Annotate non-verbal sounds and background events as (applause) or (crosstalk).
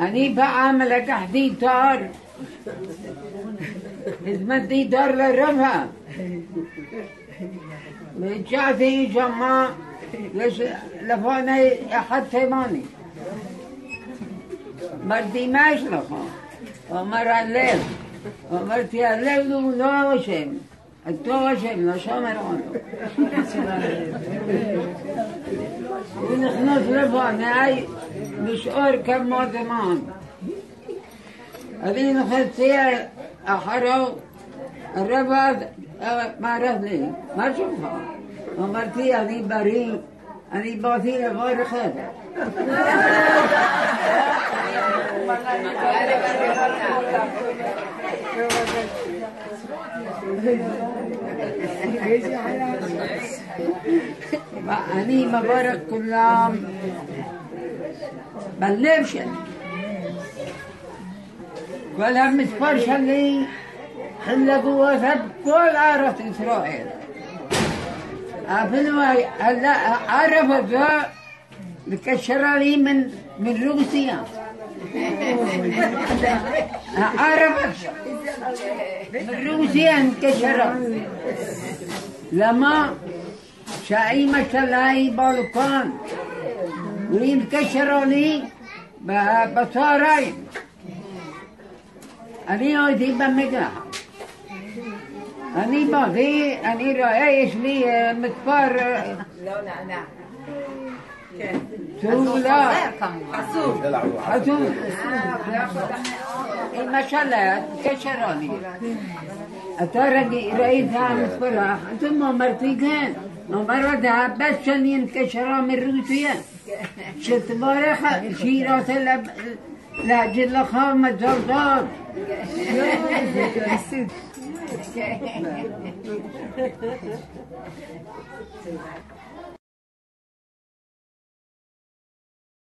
أني بقى ملقح دي دار. خدمت دي دار للرفا جعتي جمع لفانا أحد تيماني. مردي ماش لفا. ومر الليل. ومر يا الليل ونوشم التوشم نشام الانو ونخنص لفانا أي مشعور كم زمان هذه نخلصيها أحرو الرباط ما رفني ما شوفها. ومرتي هذه بريء هذه باطيلة غير خير. (laughs) أني مبارك كلام بلبش ولا متفرش اللي خلقوا وثب كل عرف إسرائيل. أفنوا هلا عرف ذا مكشر لي من من روسيا. عرف من روسيا انكشر. لما شايمة شلاي بالكان وينكسروا لي بصاري. أنا أودي بمجا. أنا باغي أنا رايش لي آه، مدفار لا لا لا. ثوب لا ما شاء الله كشراني أترى رأيتها مدفرها ثم مرتي كان ومرة بس شن ينكشرها من رؤيتها شت بارخ شيرة لب لجل خام زرداد (laughs)